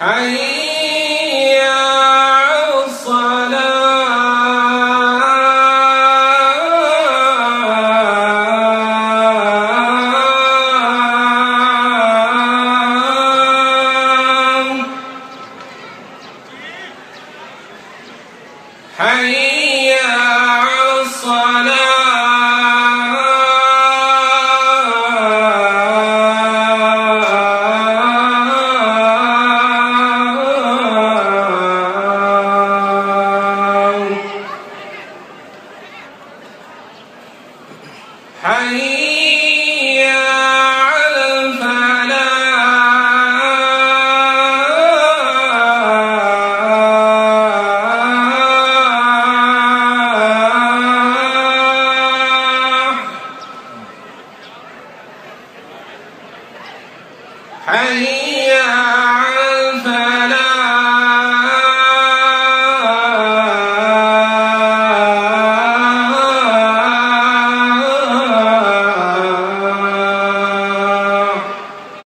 حي على الصلاة. حي حي